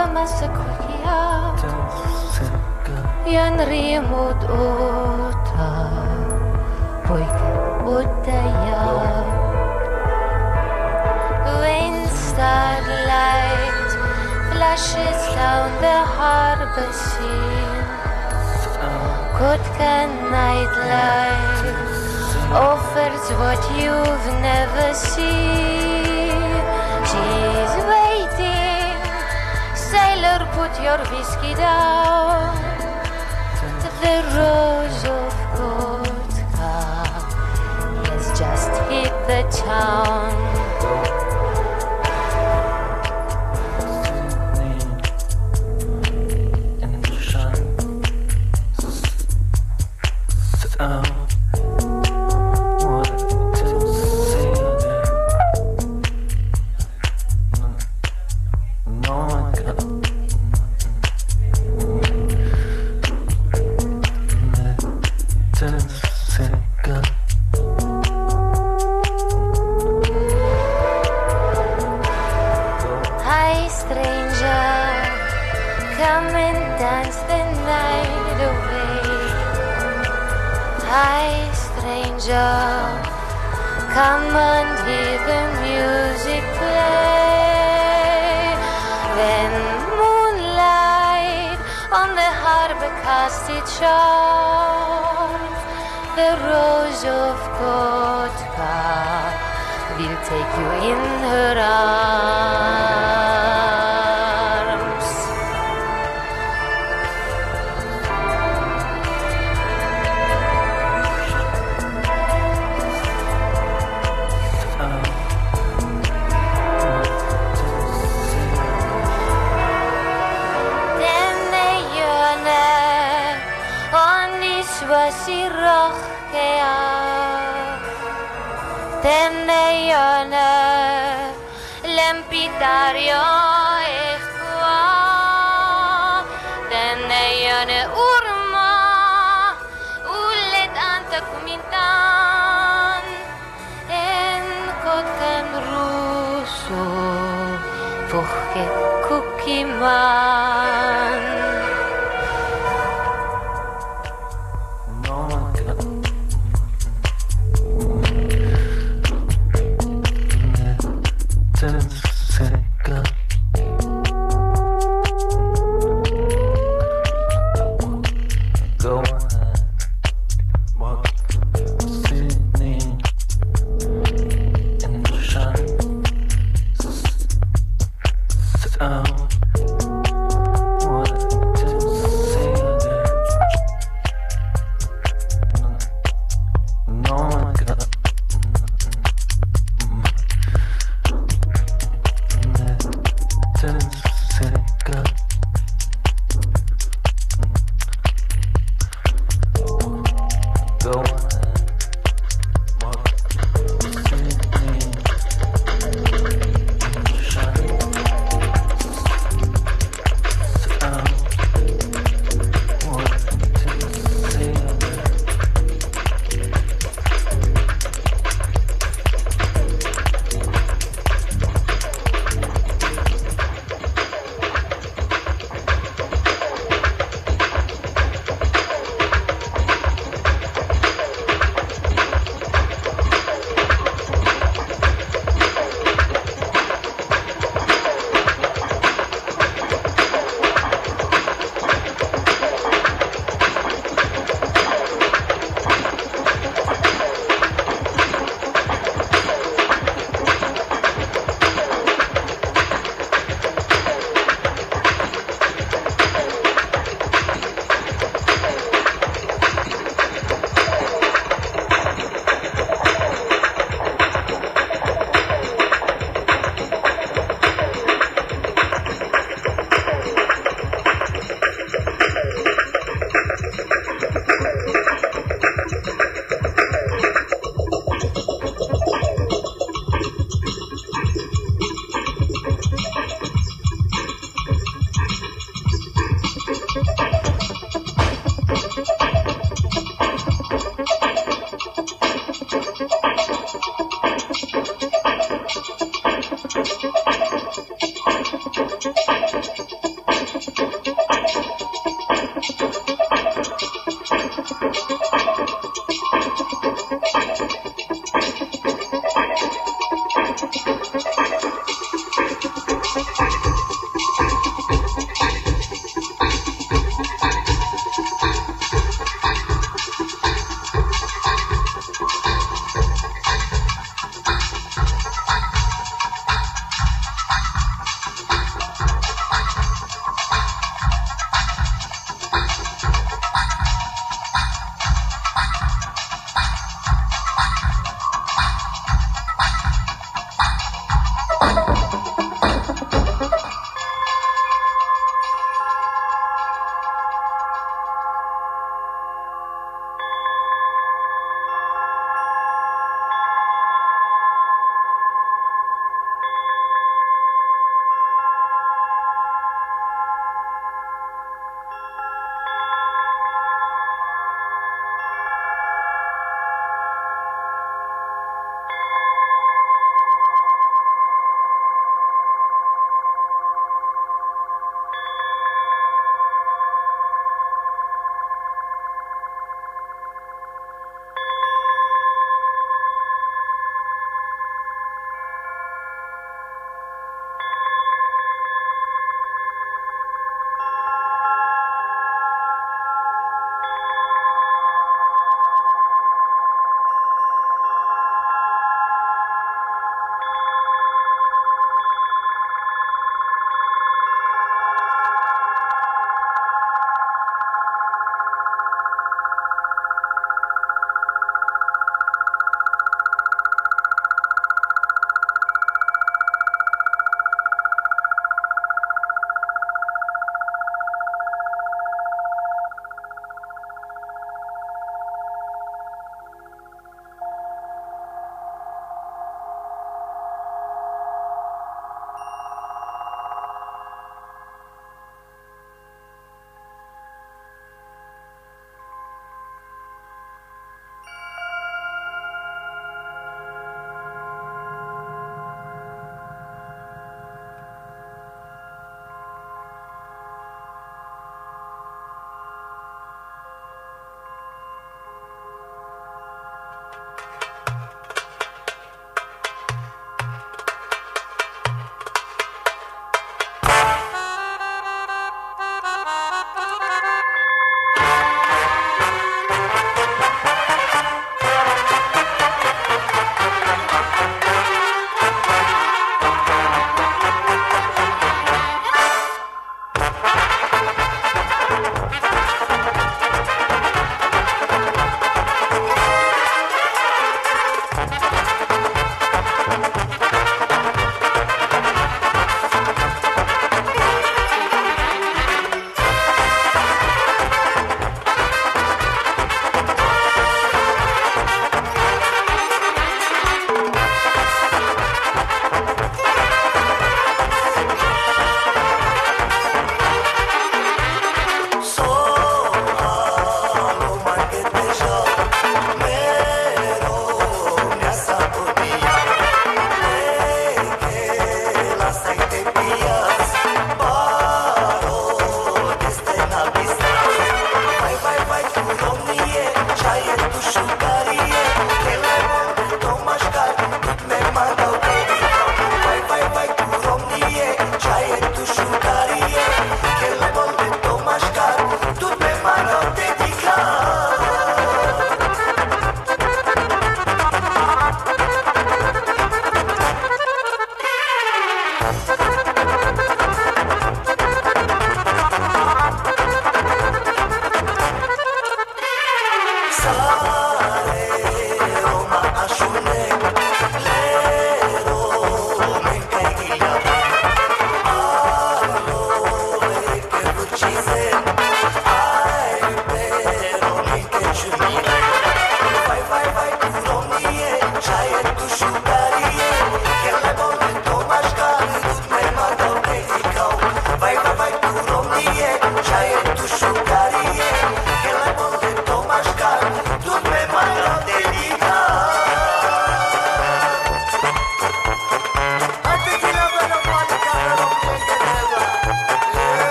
تمسك وخيار ينريم ودقوطة بويك والديار Rain starlight flashes down the harbor sea Good nightlight. offers what you've never seen She's waiting Sailor, put your whiskey down. The rose of Kotka has just hit the town.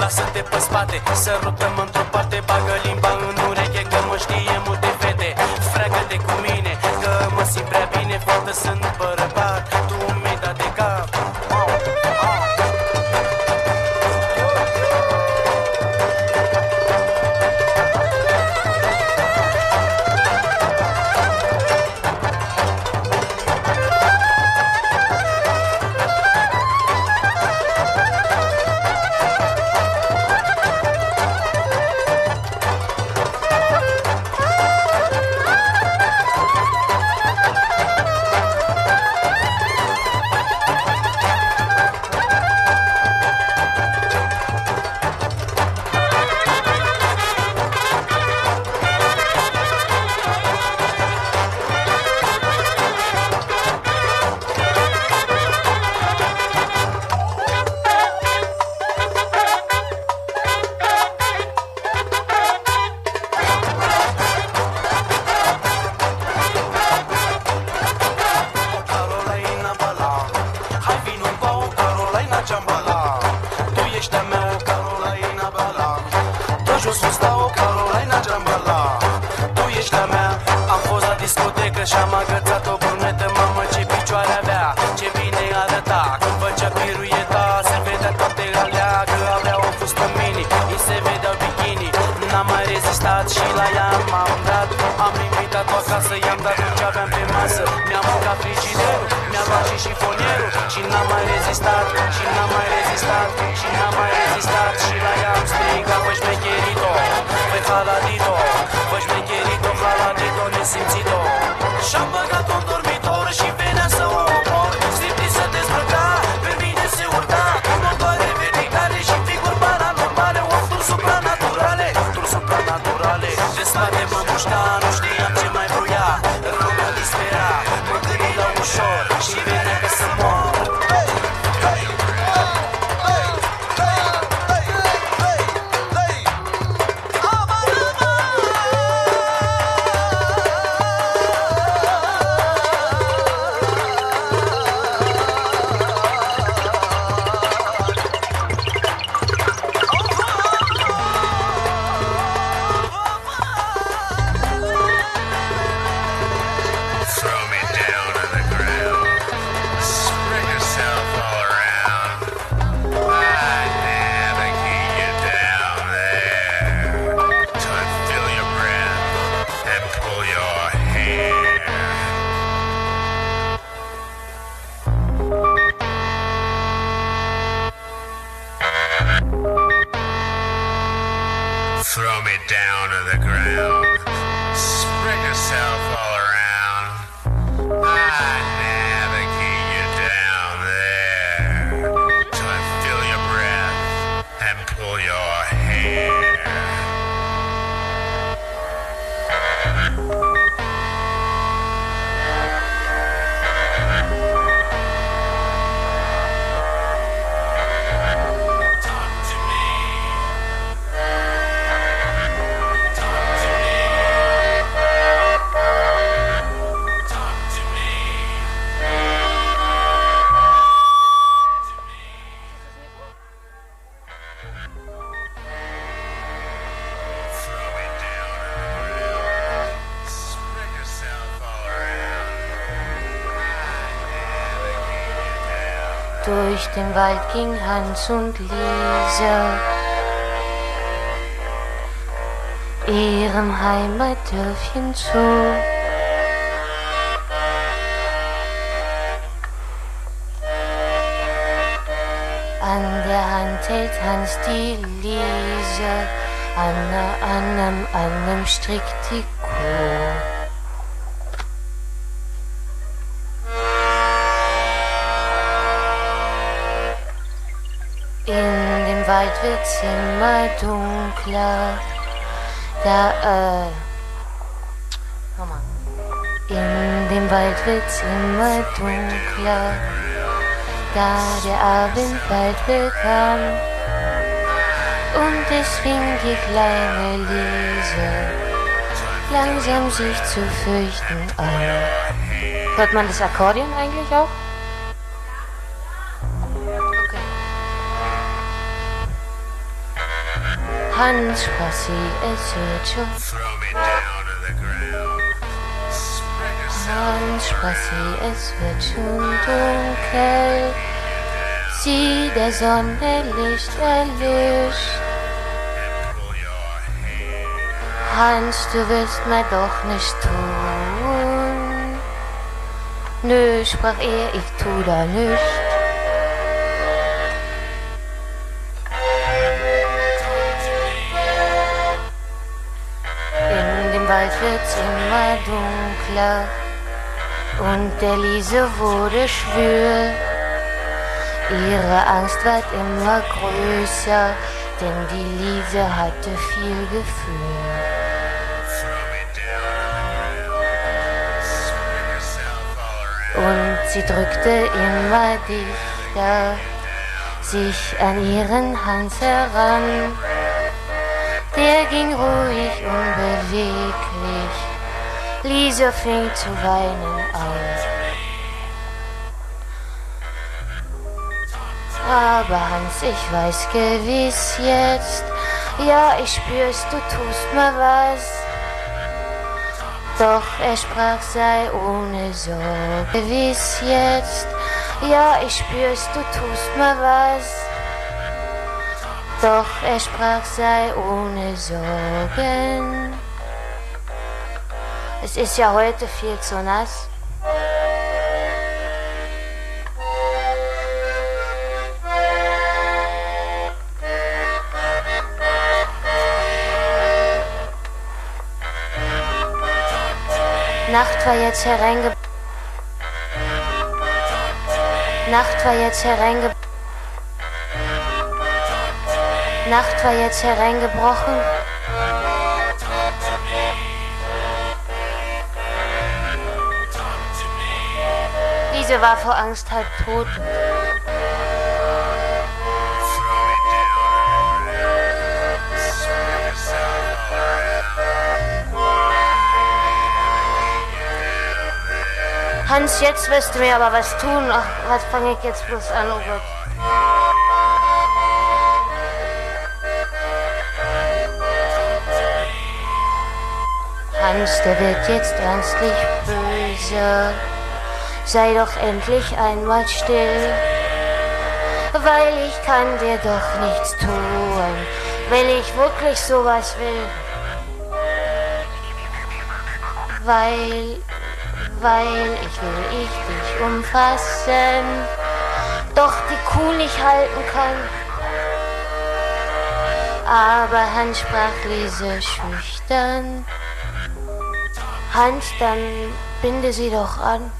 lasă-te pe spate Să ruptăm într-o parte, bagă limba în ureche Că mă știe multe fete, freacă-te cu mine Că mă simt prea bine, fată sunt bă Durch den Wald ging Hans und Lisa ihrem Heimatdörfchen zu. An der Hand hält Hans die Lisa, an der anderen, an einem Strick die Kuh. In dem Wald wird's immer dunkler. Da, äh. Nochmal. In dem Wald wird's immer dunkler. Da der Abend bald bekam. Und es fing die kleine Lise langsam sich zu fürchten an. Hört man das Akkordeon eigentlich auch? Hans sprach sie, es wird schon. Throw me down on the ground. Sie, es wird schon dunkel. Sieh, der Sonne Licht erlischt. Hans, du wirst mir doch nicht tun. Nö, sprach er, ich tu da nicht. Immer dunkler und der Liese wurde schwül. Ihre Angst ward immer größer, denn die Liese hatte viel Gefühl. Und sie drückte immer dichter sich an ihren Hans heran. Der ging ruhig, unbeweglich. Lisa fing zu weinen an. Aber Hans, ich weiß gewiss jetzt, ja, ich spür's, du tust mir was. Doch er sprach, sei ohne Sorge, gewiss jetzt, ja, ich spür's, du tust mir was. Doch er sprach, sei ohne Sorgen. Es ist ja heute viel zu nass. Nacht war jetzt hereinge... Nacht war jetzt hereinge... Nacht war jetzt hereingebrochen. Diese war vor Angst halb tot. Hans, jetzt wirst du mir aber was tun. Ach, was fange ich jetzt bloß an, oh Gott. Hans, der wird jetzt ernstlich böse. Sei doch endlich einmal still, weil ich kann dir doch nichts tun, wenn ich wirklich sowas will. Weil, weil ich will ich dich umfassen, doch die Kuh nicht halten kann. Aber Hans sprach Lise schüchtern. Hans, dann binde sie doch an.